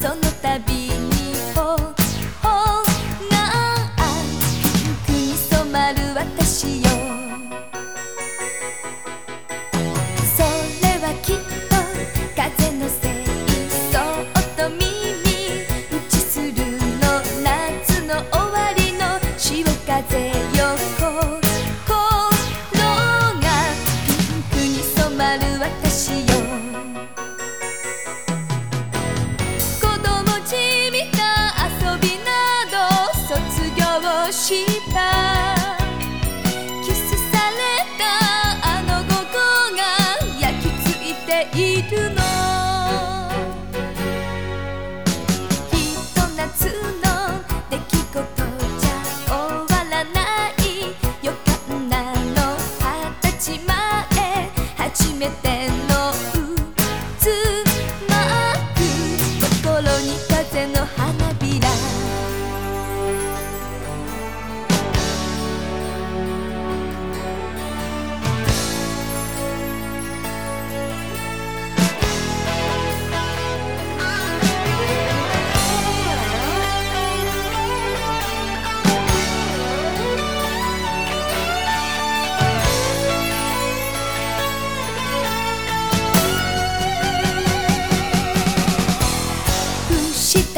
そのたびにほほなあくに染まる私よ。した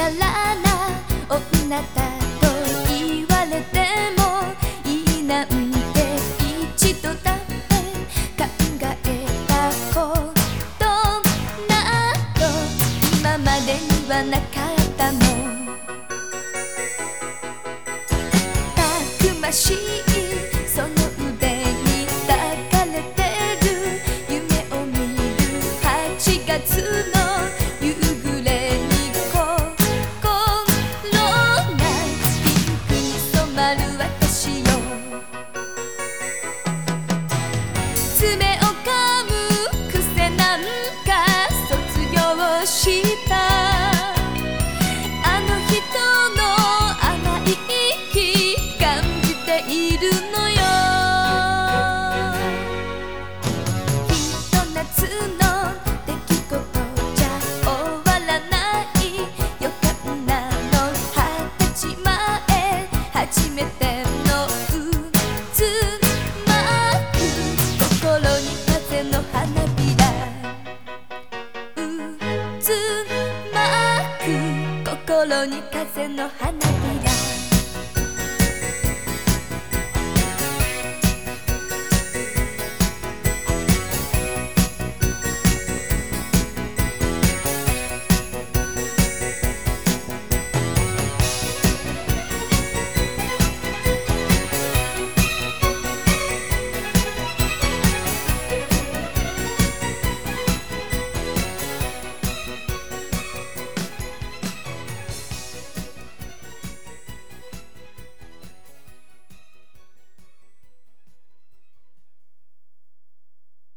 したらな女だと言われてもいいなんて一度だって考えたことなど今までにはなかったもんたくましいその腕に抱かれてる夢を見る。8月のいるのよひと夏の出来事じゃ終わらない。予感なの二十歳前初めての渦巻く心に風の花びら渦巻く心に風の花びら